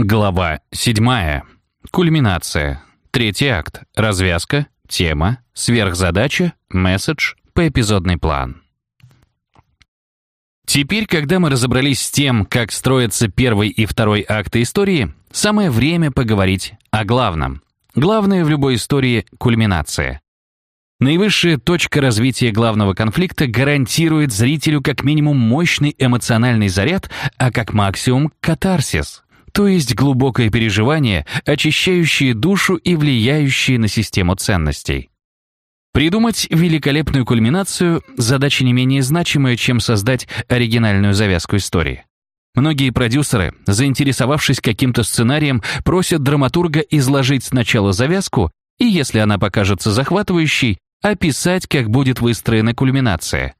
Глава 7. Кульминация. Третий акт. Развязка. Тема. Сверхзадача. Месседж. Поэпизодный план. Теперь, когда мы разобрались с тем, как строятся первый и второй акты истории, самое время поговорить о главном. Главное в любой истории — кульминация. Наивысшая точка развития главного конфликта гарантирует зрителю как минимум мощный эмоциональный заряд, а как максимум — катарсис то есть глубокое переживание, очищающее душу и влияющее на систему ценностей. Придумать великолепную кульминацию – задача не менее значимая, чем создать оригинальную завязку истории. Многие продюсеры, заинтересовавшись каким-то сценарием, просят драматурга изложить сначала завязку и, если она покажется захватывающей, описать, как будет выстроена кульминация.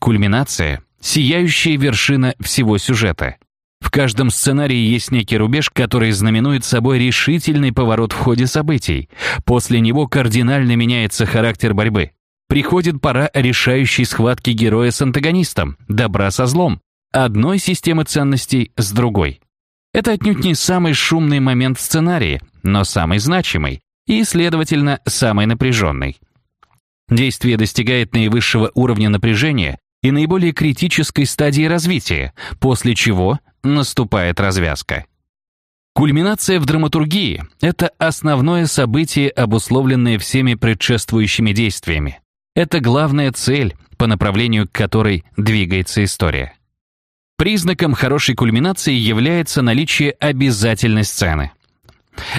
Кульминация – сияющая вершина всего сюжета – в каждом сценарии есть некий рубеж, который знаменует собой решительный поворот в ходе событий. После него кардинально меняется характер борьбы. Приходит пора решающей схватки героя с антагонистом, добра со злом, одной системы ценностей с другой. Это отнюдь не самый шумный момент в сценарии, но самый значимый и, следовательно, самый напряженный. Действие достигает наивысшего уровня напряжения и наиболее критической стадии развития, после чего наступает развязка. Кульминация в драматургии — это основное событие, обусловленное всеми предшествующими действиями. Это главная цель, по направлению к которой двигается история. Признаком хорошей кульминации является наличие обязательной сцены.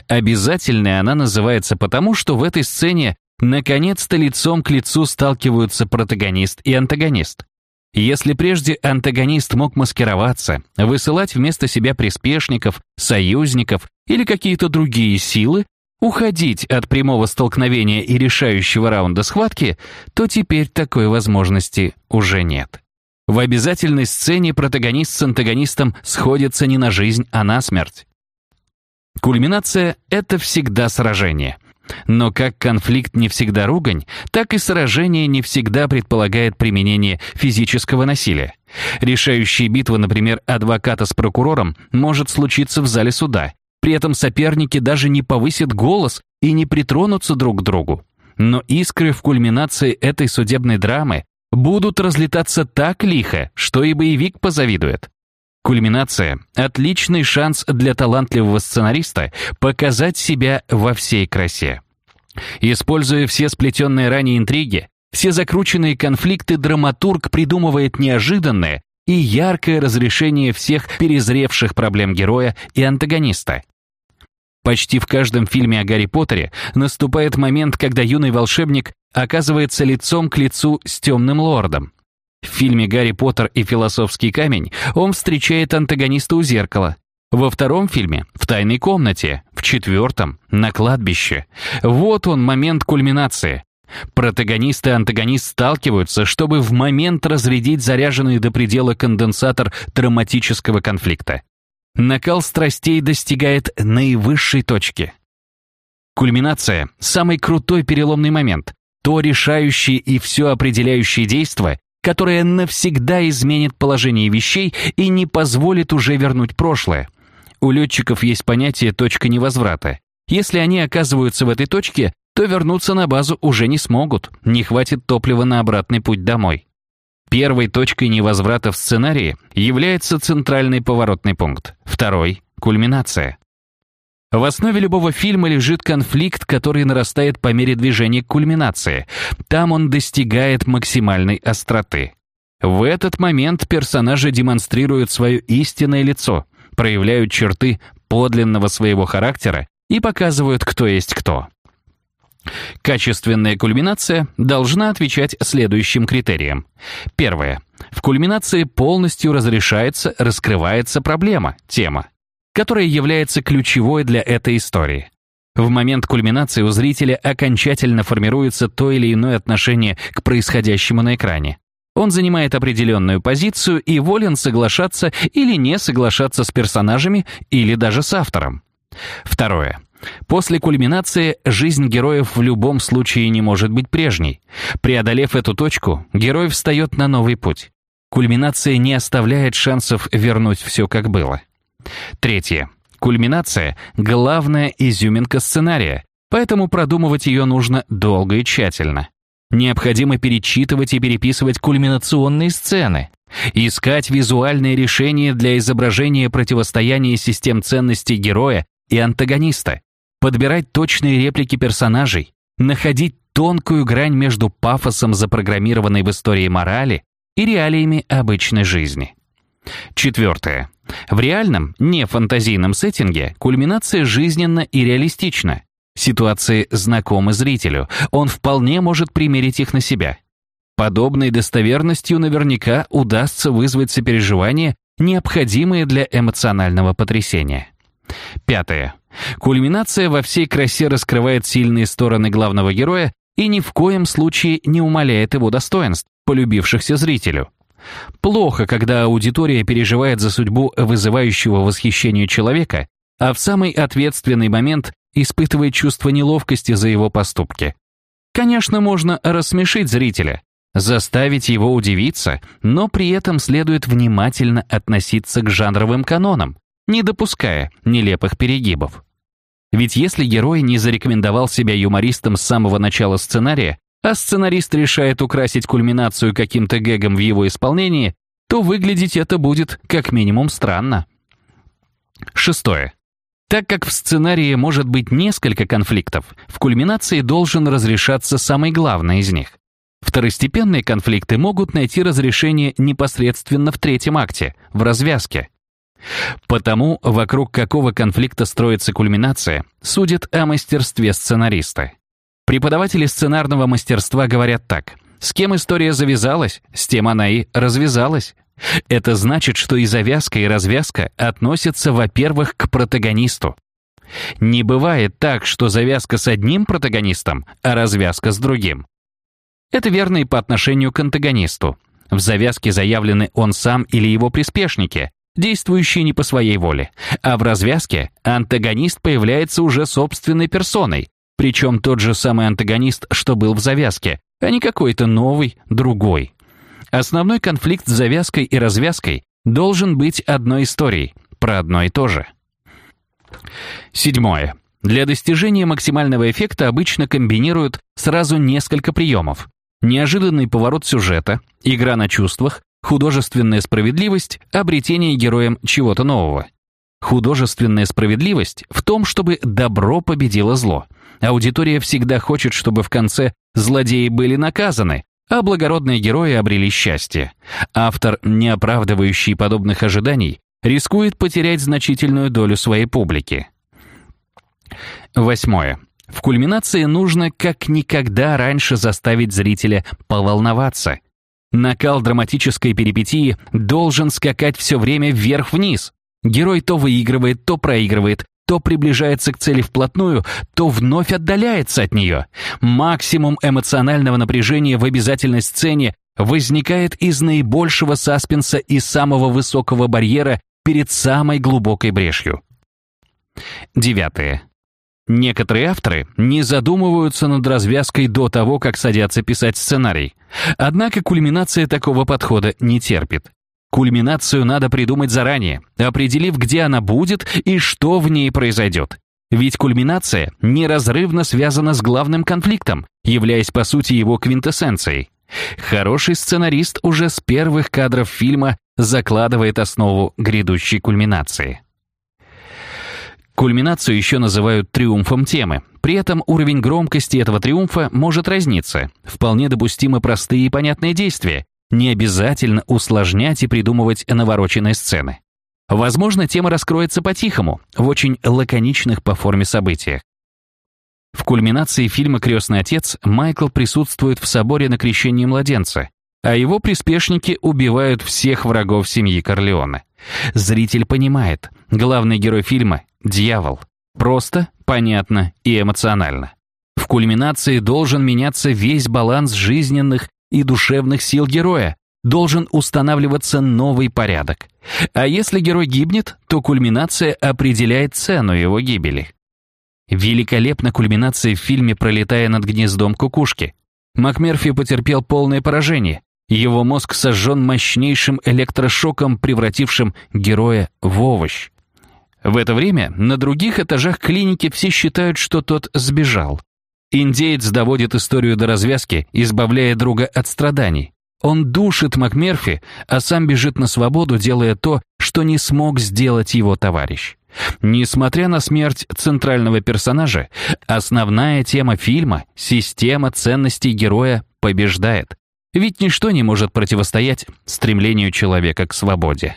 Обязательной она называется потому, что в этой сцене наконец-то лицом к лицу сталкиваются протагонист и антагонист. Если прежде антагонист мог маскироваться, высылать вместо себя приспешников, союзников или какие-то другие силы, уходить от прямого столкновения и решающего раунда схватки, то теперь такой возможности уже нет. В обязательной сцене протагонист с антагонистом сходятся не на жизнь, а на смерть. Кульминация — это всегда сражение — но как конфликт не всегда ругань, так и сражение не всегда предполагает применение физического насилия. Решающая битва, например, адвоката с прокурором, может случиться в зале суда. При этом соперники даже не повысят голос и не притронутся друг к другу. Но искры в кульминации этой судебной драмы будут разлетаться так лихо, что и боевик позавидует. Кульминация — отличный шанс для талантливого сценариста показать себя во всей красе. Используя все сплетенные ранее интриги, все закрученные конфликты, драматург придумывает неожиданное и яркое разрешение всех перезревших проблем героя и антагониста. Почти в каждом фильме о Гарри Поттере наступает момент, когда юный волшебник оказывается лицом к лицу с темным лордом. В фильме «Гарри Поттер и философский камень» он встречает антагониста у зеркала. Во втором фильме «В тайной комнате», в четвертом «На кладбище». Вот он момент кульминации. Протагонист и антагонист сталкиваются, чтобы в момент разрядить заряженный до предела конденсатор драматического конфликта. Накал страстей достигает наивысшей точки. Кульминация – самый крутой переломный момент, то решающее и все определяющее действие, которое навсегда изменит положение вещей и не позволит уже вернуть прошлое. У летчиков есть понятие «точка невозврата». Если они оказываются в этой точке, то вернуться на базу уже не смогут, не хватит топлива на обратный путь домой. Первой точкой невозврата в сценарии является центральный поворотный пункт, второй — кульминация. В основе любого фильма лежит конфликт, который нарастает по мере движения к кульминации. Там он достигает максимальной остроты. В этот момент персонажи демонстрируют свое истинное лицо, проявляют черты подлинного своего характера и показывают, кто есть кто. Качественная кульминация должна отвечать следующим критериям. Первое. В кульминации полностью разрешается, раскрывается проблема, тема которая является ключевой для этой истории. В момент кульминации у зрителя окончательно формируется то или иное отношение к происходящему на экране. Он занимает определенную позицию и волен соглашаться или не соглашаться с персонажами или даже с автором. Второе. После кульминации жизнь героев в любом случае не может быть прежней. Преодолев эту точку, герой встает на новый путь. Кульминация не оставляет шансов вернуть все как было. Третье. Кульминация — главная изюминка сценария, поэтому продумывать ее нужно долго и тщательно. Необходимо перечитывать и переписывать кульминационные сцены, искать визуальные решения для изображения противостояния систем ценностей героя и антагониста, подбирать точные реплики персонажей, находить тонкую грань между пафосом запрограммированной в истории морали и реалиями обычной жизни. Четвертое. В реальном, не фантазийном сеттинге кульминация жизненна и реалистична. Ситуации знакомы зрителю, он вполне может примерить их на себя. Подобной достоверностью наверняка удастся вызвать сопереживание, необходимые для эмоционального потрясения. Пятое. Кульминация во всей красе раскрывает сильные стороны главного героя и ни в коем случае не умаляет его достоинств, полюбившихся зрителю. Плохо, когда аудитория переживает за судьбу вызывающего восхищение человека, а в самый ответственный момент испытывает чувство неловкости за его поступки. Конечно, можно рассмешить зрителя, заставить его удивиться, но при этом следует внимательно относиться к жанровым канонам, не допуская нелепых перегибов. Ведь если герой не зарекомендовал себя юмористом с самого начала сценария, а сценарист решает украсить кульминацию каким-то гэгом в его исполнении, то выглядеть это будет как минимум странно. Шестое. Так как в сценарии может быть несколько конфликтов, в кульминации должен разрешаться самый главный из них. Второстепенные конфликты могут найти разрешение непосредственно в третьем акте, в развязке. Потому, вокруг какого конфликта строится кульминация, судят о мастерстве сценариста. Преподаватели сценарного мастерства говорят так. С кем история завязалась, с тем она и развязалась. Это значит, что и завязка, и развязка относятся, во-первых, к протагонисту. Не бывает так, что завязка с одним протагонистом, а развязка с другим. Это верно и по отношению к антагонисту. В завязке заявлены он сам или его приспешники, действующие не по своей воле, а в развязке антагонист появляется уже собственной персоной, причем тот же самый антагонист, что был в завязке, а не какой-то новый, другой. Основной конфликт с завязкой и развязкой должен быть одной историей, про одно и то же. Седьмое. Для достижения максимального эффекта обычно комбинируют сразу несколько приемов. Неожиданный поворот сюжета, игра на чувствах, художественная справедливость, обретение героем чего-то нового. Художественная справедливость в том, чтобы добро победило зло – Аудитория всегда хочет, чтобы в конце злодеи были наказаны, а благородные герои обрели счастье. Автор, не оправдывающий подобных ожиданий, рискует потерять значительную долю своей публики. Восьмое. В кульминации нужно как никогда раньше заставить зрителя поволноваться. Накал драматической перипетии должен скакать все время вверх-вниз. Герой то выигрывает, то проигрывает, то приближается к цели вплотную, то вновь отдаляется от нее. Максимум эмоционального напряжения в обязательной сцене возникает из наибольшего саспенса и самого высокого барьера перед самой глубокой брешью. Девятое. Некоторые авторы не задумываются над развязкой до того, как садятся писать сценарий. Однако кульминация такого подхода не терпит. Кульминацию надо придумать заранее, определив, где она будет и что в ней произойдет. Ведь кульминация неразрывно связана с главным конфликтом, являясь по сути его квинтэссенцией. Хороший сценарист уже с первых кадров фильма закладывает основу грядущей кульминации. Кульминацию еще называют триумфом темы. При этом уровень громкости этого триумфа может разниться. Вполне допустимы простые и понятные действия, не обязательно усложнять и придумывать навороченные сцены. Возможно, тема раскроется по-тихому, в очень лаконичных по форме событиях. В кульминации фильма «Крестный отец» Майкл присутствует в соборе на крещении младенца, а его приспешники убивают всех врагов семьи Корлеоне. Зритель понимает, главный герой фильма — дьявол. Просто, понятно и эмоционально. В кульминации должен меняться весь баланс жизненных и душевных сил героя, должен устанавливаться новый порядок. А если герой гибнет, то кульминация определяет цену его гибели. Великолепна кульминация в фильме «Пролетая над гнездом кукушки». МакМерфи потерпел полное поражение. Его мозг сожжен мощнейшим электрошоком, превратившим героя в овощ. В это время на других этажах клиники все считают, что тот сбежал. Индеец доводит историю до развязки, избавляя друга от страданий. Он душит МакМерфи, а сам бежит на свободу, делая то, что не смог сделать его товарищ. Несмотря на смерть центрального персонажа, основная тема фильма, система ценностей героя, побеждает. Ведь ничто не может противостоять стремлению человека к свободе.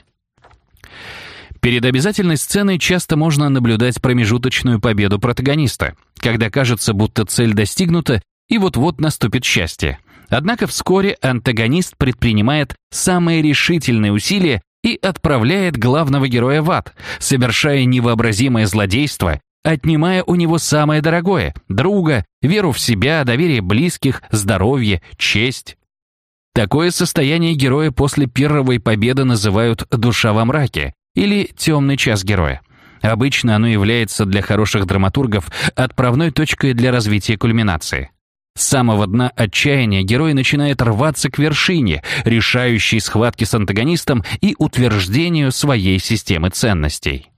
Перед обязательной сценой часто можно наблюдать промежуточную победу протагониста, когда кажется, будто цель достигнута и вот-вот наступит счастье. Однако вскоре антагонист предпринимает самые решительные усилия и отправляет главного героя в ад, совершая невообразимое злодейство, отнимая у него самое дорогое – друга, веру в себя, доверие близких, здоровье, честь. Такое состояние героя после первой победы называют «душа во мраке», или «темный час героя». Обычно оно является для хороших драматургов отправной точкой для развития кульминации. С самого дна отчаяния герой начинает рваться к вершине, решающей схватки с антагонистом и утверждению своей системы ценностей.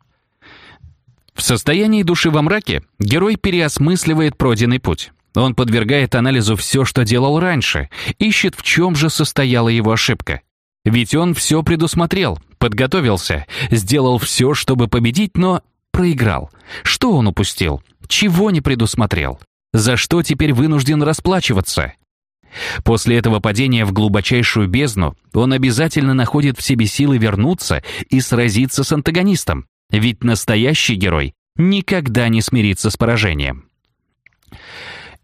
В состоянии души во мраке герой переосмысливает пройденный путь. Он подвергает анализу все, что делал раньше, ищет, в чем же состояла его ошибка. Ведь он все предусмотрел, подготовился, сделал все, чтобы победить, но проиграл. Что он упустил? Чего не предусмотрел? За что теперь вынужден расплачиваться? После этого падения в глубочайшую бездну он обязательно находит в себе силы вернуться и сразиться с антагонистом, ведь настоящий герой никогда не смирится с поражением.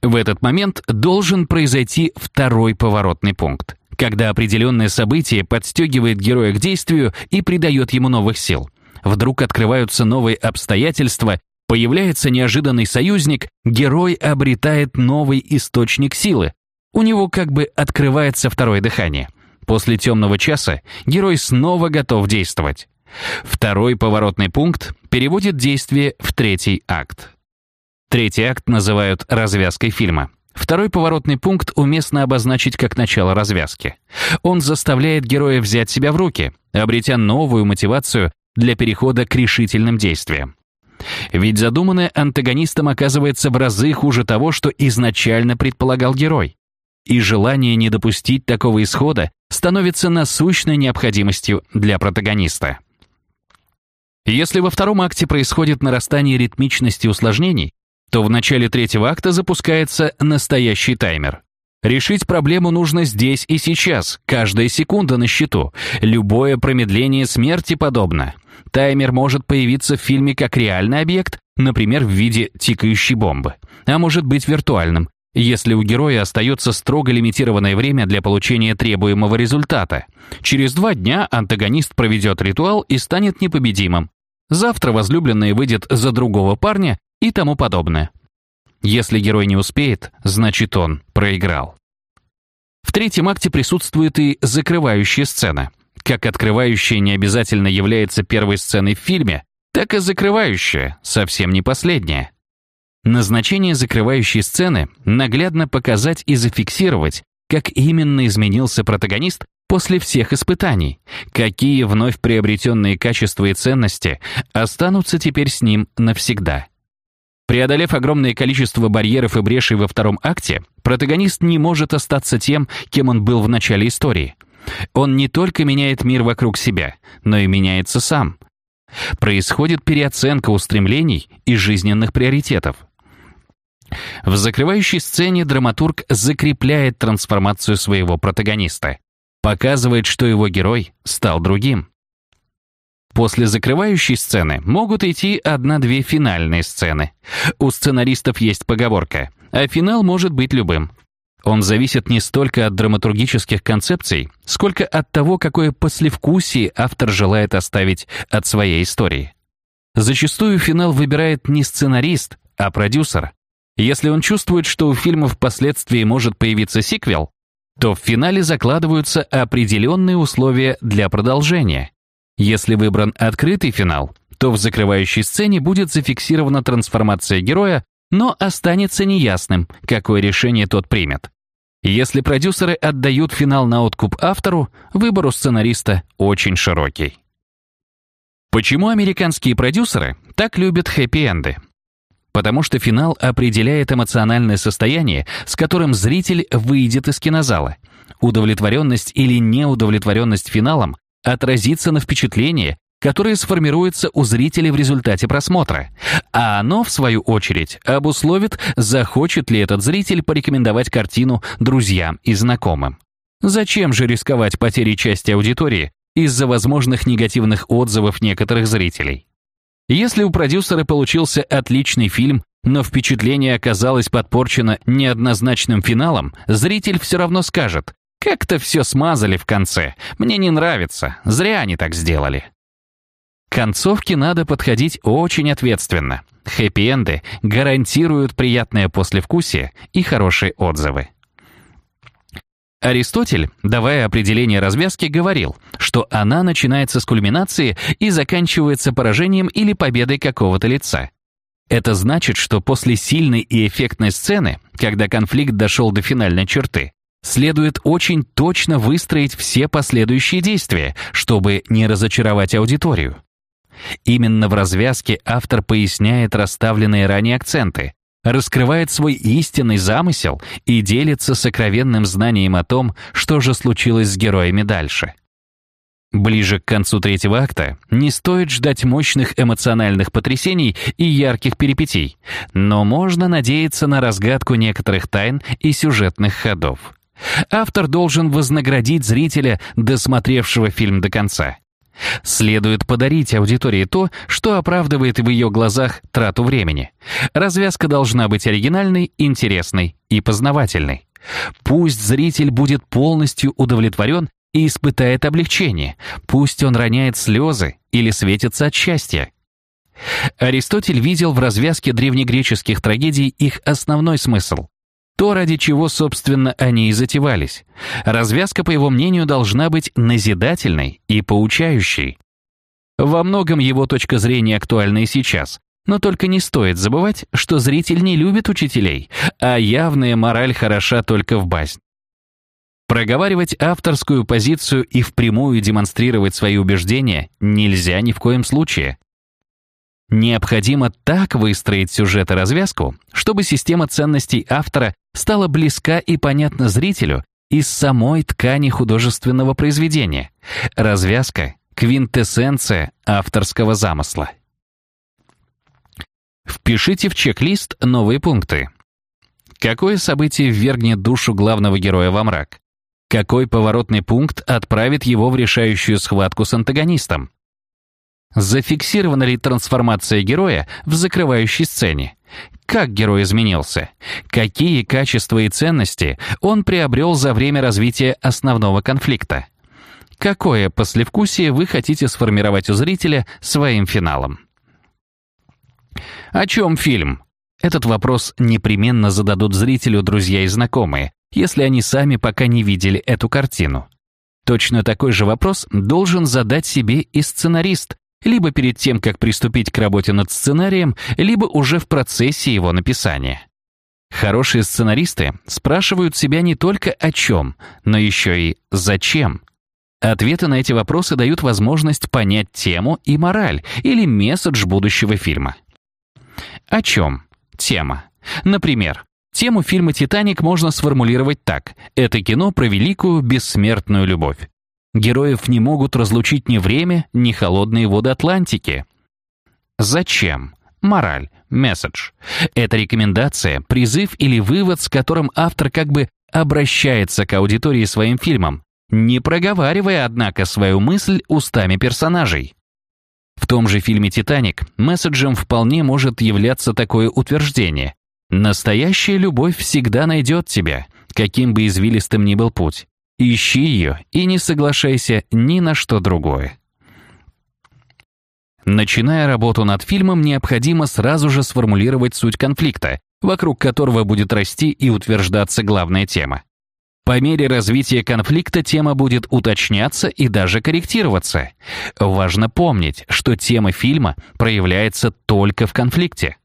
В этот момент должен произойти второй поворотный пункт когда определенное событие подстегивает героя к действию и придает ему новых сил. Вдруг открываются новые обстоятельства, появляется неожиданный союзник, герой обретает новый источник силы. У него как бы открывается второе дыхание. После темного часа герой снова готов действовать. Второй поворотный пункт переводит действие в третий акт. Третий акт называют развязкой фильма. Второй поворотный пункт уместно обозначить как начало развязки. Он заставляет героя взять себя в руки, обретя новую мотивацию для перехода к решительным действиям. Ведь задуманное антагонистом оказывается в разы хуже того, что изначально предполагал герой. И желание не допустить такого исхода становится насущной необходимостью для протагониста. Если во втором акте происходит нарастание ритмичности усложнений, то в начале третьего акта запускается настоящий таймер. Решить проблему нужно здесь и сейчас, каждая секунда на счету. Любое промедление смерти подобно. Таймер может появиться в фильме как реальный объект, например, в виде тикающей бомбы, а может быть виртуальным, если у героя остается строго лимитированное время для получения требуемого результата. Через два дня антагонист проведет ритуал и станет непобедимым. Завтра возлюбленная выйдет за другого парня, и тому подобное. Если герой не успеет, значит он проиграл. В третьем акте присутствует и закрывающая сцена. Как открывающая не обязательно является первой сценой в фильме, так и закрывающая совсем не последняя. Назначение закрывающей сцены — наглядно показать и зафиксировать, как именно изменился протагонист после всех испытаний, какие вновь приобретенные качества и ценности останутся теперь с ним навсегда. Преодолев огромное количество барьеров и брешей во втором акте, протагонист не может остаться тем, кем он был в начале истории. Он не только меняет мир вокруг себя, но и меняется сам. Происходит переоценка устремлений и жизненных приоритетов. В закрывающей сцене драматург закрепляет трансформацию своего протагониста, показывает, что его герой стал другим. После закрывающей сцены могут идти одна-две финальные сцены. У сценаристов есть поговорка, а финал может быть любым. Он зависит не столько от драматургических концепций, сколько от того, какое послевкусие автор желает оставить от своей истории. Зачастую финал выбирает не сценарист, а продюсер. Если он чувствует, что у фильма впоследствии может появиться сиквел, то в финале закладываются определенные условия для продолжения. Если выбран открытый финал, то в закрывающей сцене будет зафиксирована трансформация героя, но останется неясным, какое решение тот примет. Если продюсеры отдают финал на откуп автору, выбор у сценариста очень широкий. Почему американские продюсеры так любят хэппи-энды? Потому что финал определяет эмоциональное состояние, с которым зритель выйдет из кинозала. Удовлетворенность или неудовлетворенность финалом отразится на впечатлении, которое сформируется у зрителя в результате просмотра, а оно, в свою очередь, обусловит, захочет ли этот зритель порекомендовать картину друзьям и знакомым. Зачем же рисковать потерей части аудитории из-за возможных негативных отзывов некоторых зрителей? Если у продюсера получился отличный фильм, но впечатление оказалось подпорчено неоднозначным финалом, зритель все равно скажет «Как-то все смазали в конце, мне не нравится, зря они так сделали». К концовке надо подходить очень ответственно. Хэппи-энды гарантируют приятное послевкусие и хорошие отзывы. Аристотель, давая определение развязки, говорил, что она начинается с кульминации и заканчивается поражением или победой какого-то лица. Это значит, что после сильной и эффектной сцены, когда конфликт дошел до финальной черты, следует очень точно выстроить все последующие действия, чтобы не разочаровать аудиторию. Именно в развязке автор поясняет расставленные ранее акценты, раскрывает свой истинный замысел и делится сокровенным знанием о том, что же случилось с героями дальше. Ближе к концу третьего акта не стоит ждать мощных эмоциональных потрясений и ярких перипетий, но можно надеяться на разгадку некоторых тайн и сюжетных ходов. Автор должен вознаградить зрителя, досмотревшего фильм до конца. Следует подарить аудитории то, что оправдывает в ее глазах трату времени. Развязка должна быть оригинальной, интересной и познавательной. Пусть зритель будет полностью удовлетворен и испытает облегчение. Пусть он роняет слезы или светится от счастья. Аристотель видел в развязке древнегреческих трагедий их основной смысл то, ради чего, собственно, они и затевались. Развязка, по его мнению, должна быть назидательной и поучающей. Во многом его точка зрения актуальна и сейчас, но только не стоит забывать, что зритель не любит учителей, а явная мораль хороша только в басне. Проговаривать авторскую позицию и впрямую демонстрировать свои убеждения нельзя ни в коем случае. Необходимо так выстроить сюжет и развязку, чтобы система ценностей автора стала близка и понятна зрителю из самой ткани художественного произведения. Развязка — квинтэссенция авторского замысла. Впишите в чек-лист новые пункты. Какое событие ввергнет душу главного героя во мрак? Какой поворотный пункт отправит его в решающую схватку с антагонистом? Зафиксирована ли трансформация героя в закрывающей сцене? Как герой изменился? Какие качества и ценности он приобрел за время развития основного конфликта? Какое послевкусие вы хотите сформировать у зрителя своим финалом? О чем фильм? Этот вопрос непременно зададут зрителю друзья и знакомые, если они сами пока не видели эту картину. Точно такой же вопрос должен задать себе и сценарист, либо перед тем, как приступить к работе над сценарием, либо уже в процессе его написания. Хорошие сценаристы спрашивают себя не только о чем, но еще и зачем. Ответы на эти вопросы дают возможность понять тему и мораль или месседж будущего фильма. О чем? Тема. Например, тему фильма «Титаник» можно сформулировать так. Это кино про великую бессмертную любовь. Героев не могут разлучить ни время, ни холодные воды Атлантики. Зачем? Мораль, месседж. Это рекомендация, призыв или вывод, с которым автор как бы обращается к аудитории своим фильмом, не проговаривая, однако, свою мысль устами персонажей. В том же фильме «Титаник» месседжем вполне может являться такое утверждение. Настоящая любовь всегда найдет тебя, каким бы извилистым ни был путь. Ищи ее и не соглашайся ни на что другое. Начиная работу над фильмом, необходимо сразу же сформулировать суть конфликта, вокруг которого будет расти и утверждаться главная тема. По мере развития конфликта тема будет уточняться и даже корректироваться. Важно помнить, что тема фильма проявляется только в конфликте.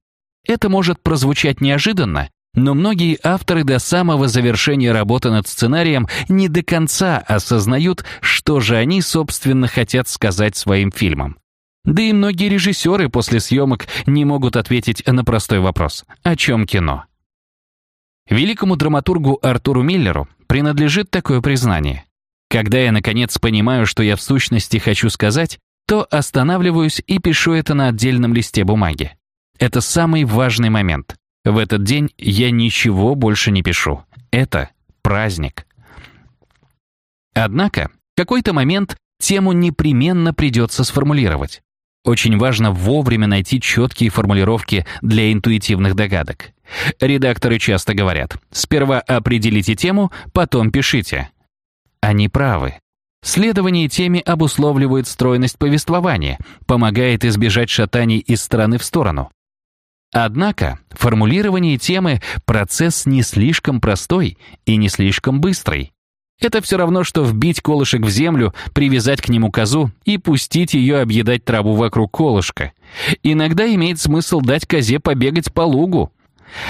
Это может прозвучать неожиданно, но многие авторы до самого завершения работы над сценарием не до конца осознают, что же они, собственно, хотят сказать своим фильмом. Да и многие режиссеры после съемок не могут ответить на простой вопрос «О чем кино?». Великому драматургу Артуру Миллеру принадлежит такое признание. Когда я, наконец, понимаю, что я в сущности хочу сказать, то останавливаюсь и пишу это на отдельном листе бумаги. Это самый важный момент. В этот день я ничего больше не пишу. Это праздник. Однако, в какой-то момент тему непременно придется сформулировать. Очень важно вовремя найти четкие формулировки для интуитивных догадок. Редакторы часто говорят, сперва определите тему, потом пишите. Они правы. Следование теме обусловливает стройность повествования, помогает избежать шатаний из стороны в сторону. Однако формулирование темы – процесс не слишком простой и не слишком быстрый. Это все равно, что вбить колышек в землю, привязать к нему козу и пустить ее объедать траву вокруг колышка. Иногда имеет смысл дать козе побегать по лугу.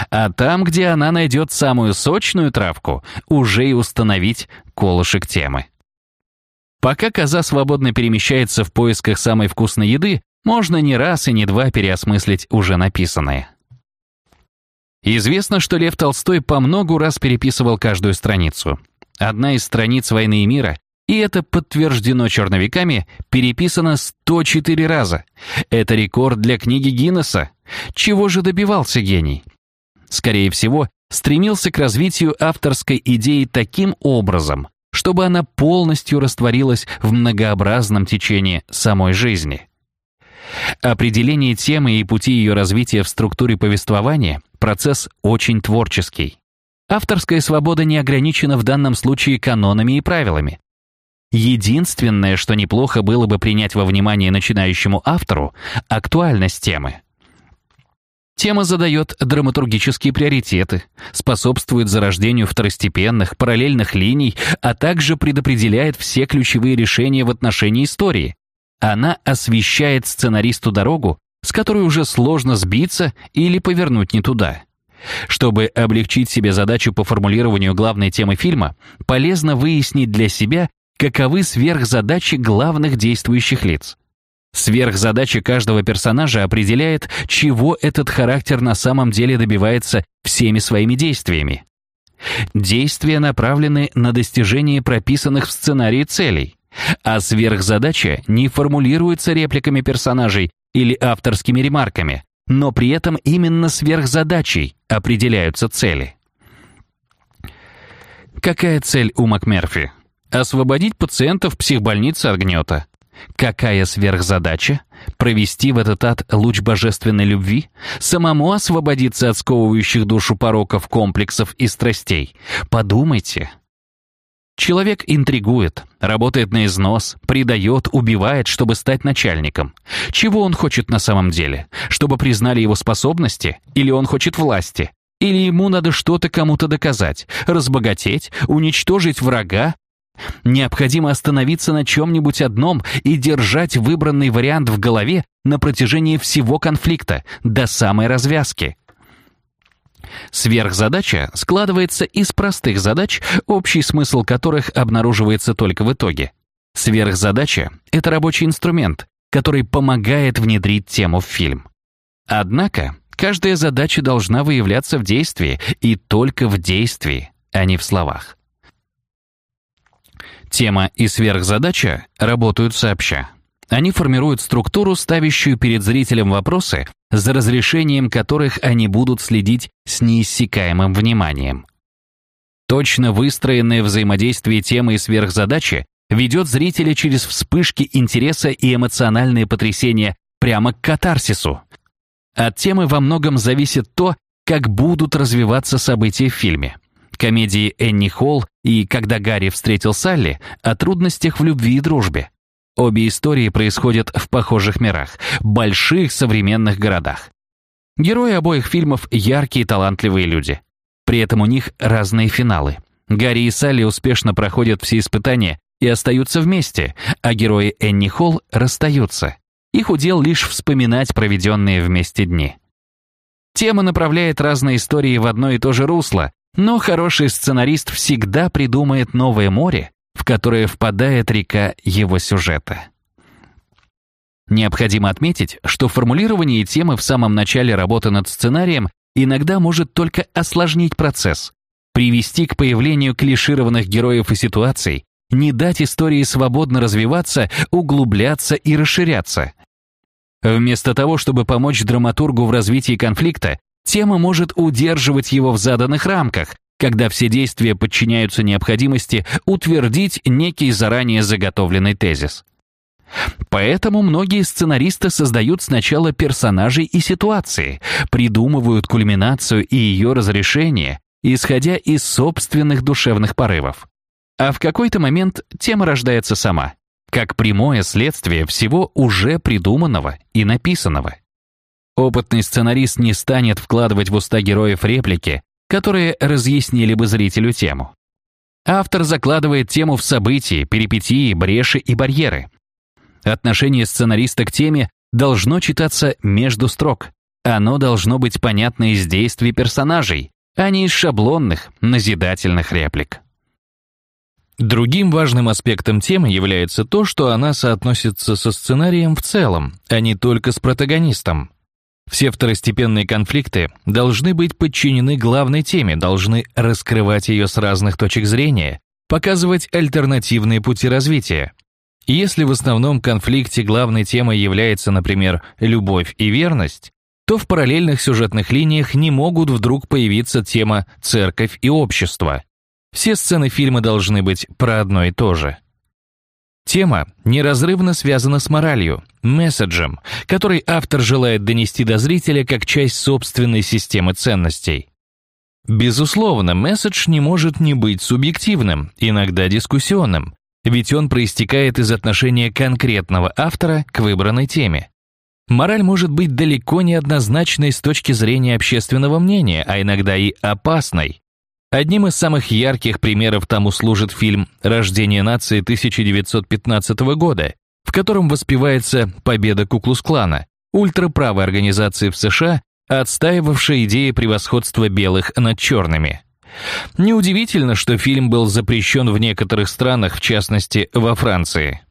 А там, где она найдет самую сочную травку, уже и установить колышек темы. Пока коза свободно перемещается в поисках самой вкусной еды, можно не раз и не два переосмыслить уже написанное. Известно, что Лев Толстой по многу раз переписывал каждую страницу – Одна из страниц «Войны и мира», и это подтверждено черновиками, переписано 104 раза. Это рекорд для книги Гиннесса. Чего же добивался гений? Скорее всего, стремился к развитию авторской идеи таким образом, чтобы она полностью растворилась в многообразном течении самой жизни. Определение темы и пути ее развития в структуре повествования – процесс очень творческий. Авторская свобода не ограничена в данном случае канонами и правилами. Единственное, что неплохо было бы принять во внимание начинающему автору – актуальность темы. Тема задает драматургические приоритеты, способствует зарождению второстепенных, параллельных линий, а также предопределяет все ключевые решения в отношении истории. Она освещает сценаристу дорогу, с которой уже сложно сбиться или повернуть не туда. Чтобы облегчить себе задачу по формулированию главной темы фильма, полезно выяснить для себя, каковы сверхзадачи главных действующих лиц. Сверхзадача каждого персонажа определяет, чего этот характер на самом деле добивается всеми своими действиями. Действия направлены на достижение прописанных в сценарии целей, а сверхзадача не формулируется репликами персонажей или авторскими ремарками, но при этом именно сверхзадачей определяются цели. Какая цель у МакМерфи? Освободить пациентов в психбольнице от гнета. Какая сверхзадача? Провести в этот ад луч божественной любви? Самому освободиться от сковывающих душу пороков, комплексов и страстей? Подумайте. Человек интригует, работает на износ, предает, убивает, чтобы стать начальником. Чего он хочет на самом деле? Чтобы признали его способности? Или он хочет власти? Или ему надо что-то кому-то доказать? Разбогатеть? Уничтожить врага? Необходимо остановиться на чем-нибудь одном и держать выбранный вариант в голове на протяжении всего конфликта, до самой развязки. Сверхзадача складывается из простых задач, общий смысл которых обнаруживается только в итоге. Сверхзадача — это рабочий инструмент, который помогает внедрить тему в фильм. Однако, каждая задача должна выявляться в действии, и только в действии, а не в словах. Тема и сверхзадача работают сообща. Они формируют структуру, ставящую перед зрителем вопросы, за разрешением которых они будут следить с неиссякаемым вниманием. Точно выстроенное взаимодействие темы и сверхзадачи ведет зрителя через вспышки интереса и эмоциональные потрясения прямо к катарсису. От темы во многом зависит то, как будут развиваться события в фильме. Комедии Энни Холл и «Когда Гарри встретил Салли» о трудностях в любви и дружбе. Обе истории происходят в похожих мирах, больших современных городах. Герои обоих фильмов – яркие талантливые люди. При этом у них разные финалы. Гарри и Салли успешно проходят все испытания и остаются вместе, а герои Энни Холл расстаются. Их удел лишь вспоминать проведенные вместе дни. Тема направляет разные истории в одно и то же русло, но хороший сценарист всегда придумает новое море, в которое впадает река его сюжета. Необходимо отметить, что формулирование темы в самом начале работы над сценарием иногда может только осложнить процесс, привести к появлению клишированных героев и ситуаций, не дать истории свободно развиваться, углубляться и расширяться. Вместо того, чтобы помочь драматургу в развитии конфликта, тема может удерживать его в заданных рамках, когда все действия подчиняются необходимости утвердить некий заранее заготовленный тезис. Поэтому многие сценаристы создают сначала персонажей и ситуации, придумывают кульминацию и ее разрешение, исходя из собственных душевных порывов. А в какой-то момент тема рождается сама, как прямое следствие всего уже придуманного и написанного. Опытный сценарист не станет вкладывать в уста героев реплики, которые разъяснили бы зрителю тему. Автор закладывает тему в события, перипетии, бреши и барьеры. Отношение сценариста к теме должно читаться между строк. Оно должно быть понятно из действий персонажей, а не из шаблонных, назидательных реплик. Другим важным аспектом темы является то, что она соотносится со сценарием в целом, а не только с протагонистом. Все второстепенные конфликты должны быть подчинены главной теме, должны раскрывать ее с разных точек зрения, показывать альтернативные пути развития. Если в основном конфликте главной темой является, например, любовь и верность, то в параллельных сюжетных линиях не могут вдруг появиться тема «церковь и общество». Все сцены фильма должны быть про одно и то же. Тема неразрывно связана с моралью, месседжем, который автор желает донести до зрителя как часть собственной системы ценностей. Безусловно, месседж не может не быть субъективным, иногда дискуссионным, ведь он проистекает из отношения конкретного автора к выбранной теме. Мораль может быть далеко не однозначной с точки зрения общественного мнения, а иногда и опасной. Одним из самых ярких примеров тому служит фильм «Рождение нации» 1915 года, в котором воспевается победа Куклус-клана, ультраправой организации в США, отстаивавшей идеи превосходства белых над черными. Неудивительно, что фильм был запрещен в некоторых странах, в частности, во Франции.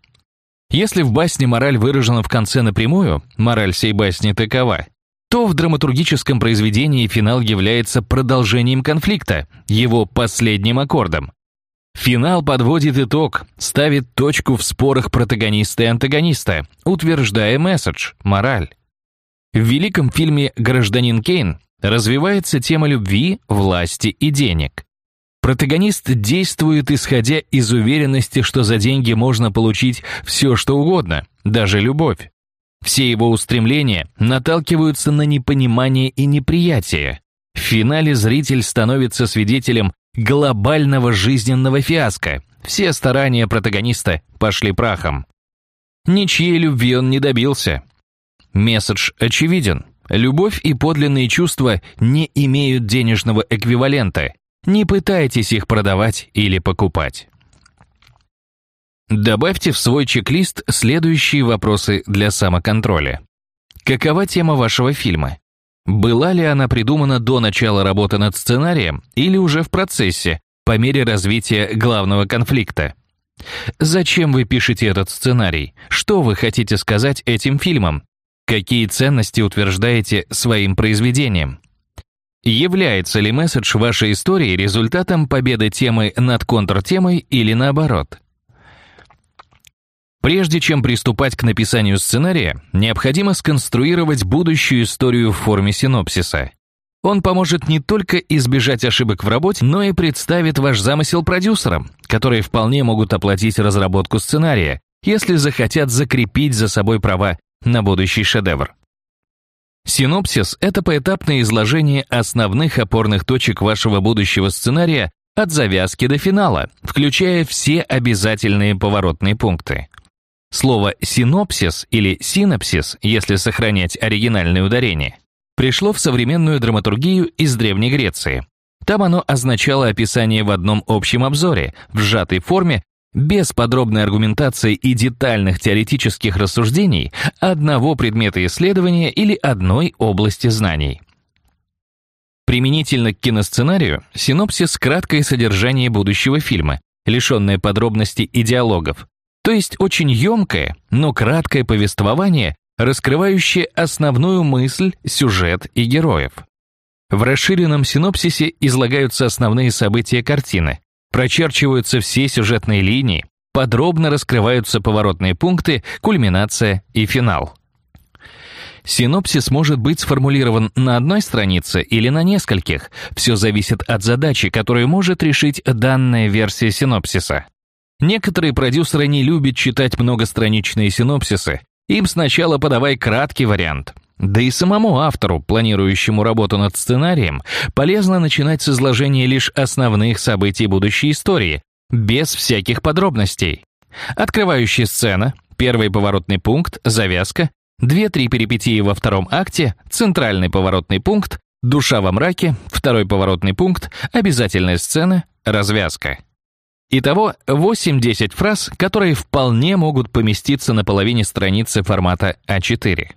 Если в басне мораль выражена в конце напрямую, мораль сей басни такова, то в драматургическом произведении финал является продолжением конфликта, его последним аккордом. Финал подводит итог, ставит точку в спорах протагониста и антагониста, утверждая месседж, мораль. В великом фильме «Гражданин Кейн» развивается тема любви, власти и денег. Протагонист действует, исходя из уверенности, что за деньги можно получить все, что угодно, даже любовь. Все его устремления наталкиваются на непонимание и неприятие. В финале зритель становится свидетелем глобального жизненного фиаско. Все старания протагониста пошли прахом. Ничьей любви он не добился. Месседж очевиден. Любовь и подлинные чувства не имеют денежного эквивалента. Не пытайтесь их продавать или покупать. Добавьте в свой чек-лист следующие вопросы для самоконтроля. Какова тема вашего фильма? Была ли она придумана до начала работы над сценарием или уже в процессе, по мере развития главного конфликта? Зачем вы пишете этот сценарий? Что вы хотите сказать этим фильмом? Какие ценности утверждаете своим произведением? Является ли месседж вашей истории результатом победы темы над контртемой или наоборот? Прежде чем приступать к написанию сценария, необходимо сконструировать будущую историю в форме синопсиса. Он поможет не только избежать ошибок в работе, но и представит ваш замысел продюсерам, которые вполне могут оплатить разработку сценария, если захотят закрепить за собой права на будущий шедевр. Синопсис — это поэтапное изложение основных опорных точек вашего будущего сценария от завязки до финала, включая все обязательные поворотные пункты. Слово «синопсис» или «синапсис», если сохранять оригинальное ударение, пришло в современную драматургию из Древней Греции. Там оно означало описание в одном общем обзоре, в сжатой форме без подробной аргументации и детальных теоретических рассуждений одного предмета исследования или одной области знаний. Применительно к киносценарию, синопсис — краткое содержание будущего фильма, лишенное подробностей и диалогов. То есть очень емкое, но краткое повествование, раскрывающее основную мысль, сюжет и героев. В расширенном синопсисе излагаются основные события картины, прочерчиваются все сюжетные линии, подробно раскрываются поворотные пункты, кульминация и финал. Синопсис может быть сформулирован на одной странице или на нескольких. Все зависит от задачи, которую может решить данная версия синопсиса. Некоторые продюсеры не любят читать многостраничные синопсисы. Им сначала подавай краткий вариант. Да и самому автору, планирующему работу над сценарием, полезно начинать с изложения лишь основных событий будущей истории, без всяких подробностей. Открывающая сцена, первый поворотный пункт, завязка, две-три перипетии во втором акте, центральный поворотный пункт, душа во мраке, второй поворотный пункт, обязательная сцена, развязка. Итого 8-10 фраз, которые вполне могут поместиться на половине страницы формата А4.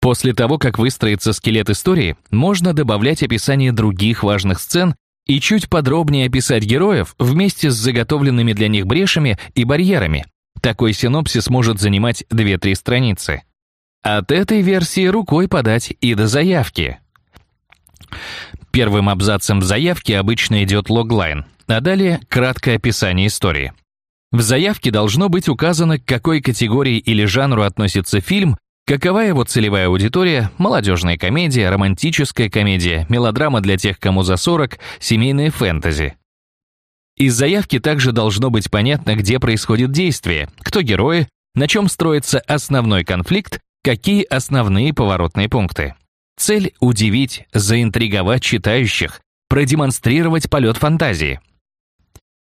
После того, как выстроится скелет истории, можно добавлять описание других важных сцен и чуть подробнее описать героев вместе с заготовленными для них брешами и барьерами. Такой синопсис может занимать 2-3 страницы. От этой версии рукой подать и до заявки. Первым абзацем в заявке обычно идет логлайн, а далее краткое описание истории. В заявке должно быть указано, к какой категории или жанру относится фильм Какова его целевая аудитория? Молодежная комедия, романтическая комедия, мелодрама для тех, кому за 40, семейные фэнтези. Из заявки также должно быть понятно, где происходит действие, кто герои, на чем строится основной конфликт, какие основные поворотные пункты. Цель — удивить, заинтриговать читающих, продемонстрировать полет фантазии.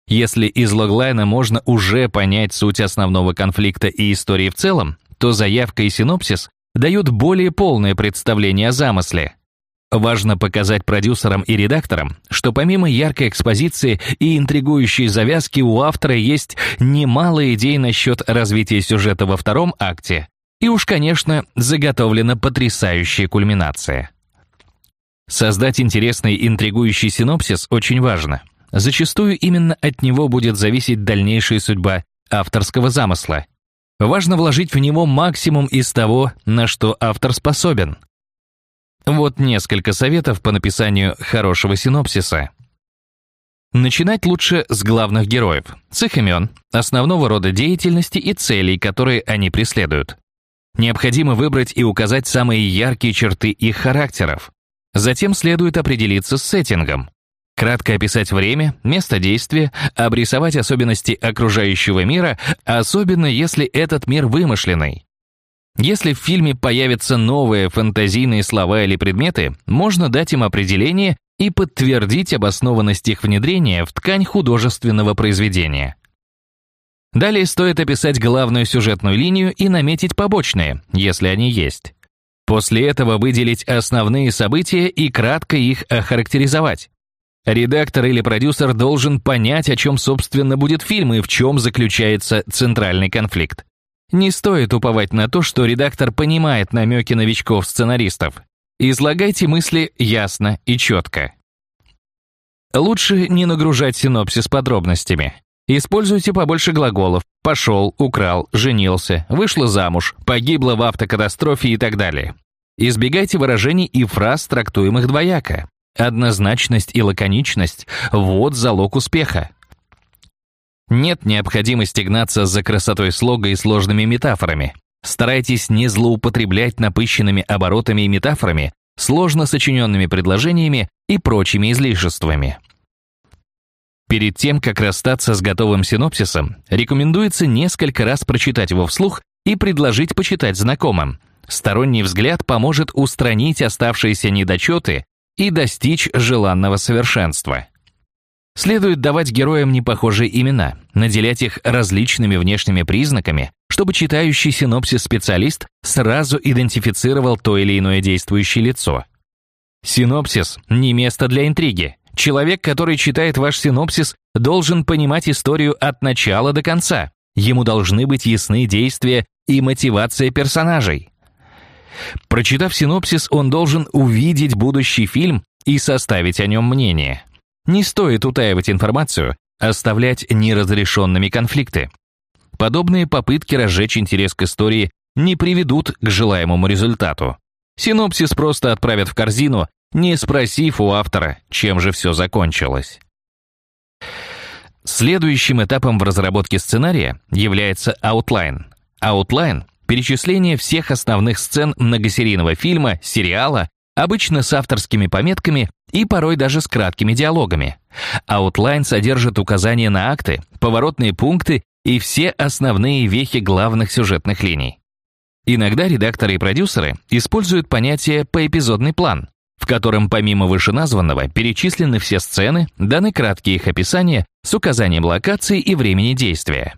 Если из логлайна можно уже понять суть основного конфликта и истории в целом, то заявка и синопсис дают более полное представление о замысле. Важно показать продюсерам и редакторам, что помимо яркой экспозиции и интригующей завязки у автора есть немало идей насчет развития сюжета во втором акте, и уж, конечно, заготовлена потрясающая кульминация. Создать интересный интригующий синопсис очень важно. Зачастую именно от него будет зависеть дальнейшая судьба авторского замысла. Важно вложить в него максимум из того, на что автор способен. Вот несколько советов по написанию хорошего синопсиса. Начинать лучше с главных героев, с их имен, основного рода деятельности и целей, которые они преследуют. Необходимо выбрать и указать самые яркие черты их характеров. Затем следует определиться с сеттингом. Кратко описать время, место действия, обрисовать особенности окружающего мира, особенно если этот мир вымышленный. Если в фильме появятся новые фантазийные слова или предметы, можно дать им определение и подтвердить обоснованность их внедрения в ткань художественного произведения. Далее стоит описать главную сюжетную линию и наметить побочные, если они есть. После этого выделить основные события и кратко их охарактеризовать. Редактор или продюсер должен понять, о чем, собственно, будет фильм и в чем заключается центральный конфликт. Не стоит уповать на то, что редактор понимает намеки новичков-сценаристов. Излагайте мысли ясно и четко. Лучше не нагружать синопсис подробностями. Используйте побольше глаголов «пошел», «украл», «женился», «вышла замуж», «погибла в автокатастрофе» и так далее. Избегайте выражений и фраз, трактуемых двояко. Однозначность и лаконичность – вот залог успеха. Нет необходимости гнаться за красотой слога и сложными метафорами. Старайтесь не злоупотреблять напыщенными оборотами и метафорами, сложно сочиненными предложениями и прочими излишествами. Перед тем, как расстаться с готовым синопсисом, рекомендуется несколько раз прочитать его вслух и предложить почитать знакомым. Сторонний взгляд поможет устранить оставшиеся недочеты и достичь желанного совершенства. Следует давать героям непохожие имена, наделять их различными внешними признаками, чтобы читающий синопсис-специалист сразу идентифицировал то или иное действующее лицо. Синопсис – не место для интриги. Человек, который читает ваш синопсис, должен понимать историю от начала до конца. Ему должны быть ясны действия и мотивация персонажей. Прочитав синопсис, он должен увидеть будущий фильм и составить о нем мнение. Не стоит утаивать информацию, оставлять неразрешенными конфликты. подобные попытки разжечь интерес к истории не приведут к желаемому результату. Синопсис просто отправят в корзину, не спросив у автора, чем же все закончилось. Следующим этапом в разработке сценария является аутлайн. Аутлайн — перечисление всех основных сцен многосерийного фильма, сериала, обычно с авторскими пометками и порой даже с краткими диалогами. Аутлайн содержит указания на акты, поворотные пункты и все основные вехи главных сюжетных линий. Иногда редакторы и продюсеры используют понятие «поэпизодный план», в котором помимо вышеназванного перечислены все сцены, даны краткие их описания с указанием локации и времени действия.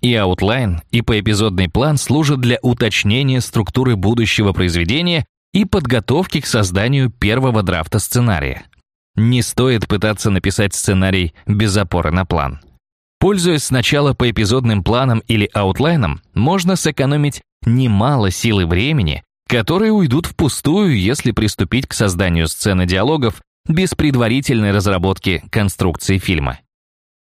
И аутлайн, и поэпизодный план служат для уточнения структуры будущего произведения и подготовки к созданию первого драфта сценария. Не стоит пытаться написать сценарий без опоры на план. Пользуясь сначала поэпизодным планом или аутлайном, можно сэкономить немало сил и времени, которые уйдут впустую, если приступить к созданию сцены диалогов без предварительной разработки конструкции фильма.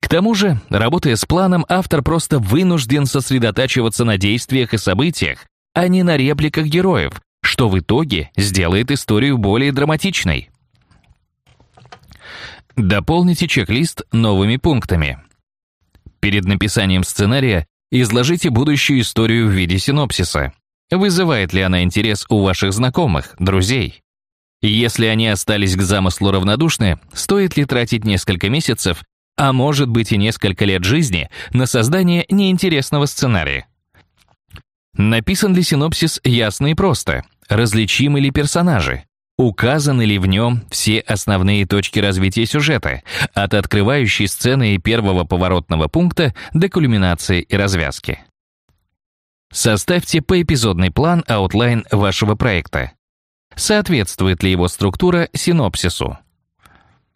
К тому же, работая с планом, автор просто вынужден сосредотачиваться на действиях и событиях, а не на репликах героев, что в итоге сделает историю более драматичной. Дополните чек-лист новыми пунктами. Перед написанием сценария изложите будущую историю в виде синопсиса. Вызывает ли она интерес у ваших знакомых, друзей? Если они остались к замыслу равнодушны, стоит ли тратить несколько месяцев, а может быть и несколько лет жизни, на создание неинтересного сценария? Написан ли синопсис ясно и просто? Различимы ли персонажи? Указаны ли в нем все основные точки развития сюжета, от открывающей сцены и первого поворотного пункта до кульминации и развязки? Составьте поэпизодный план аутлайн вашего проекта. Соответствует ли его структура синопсису?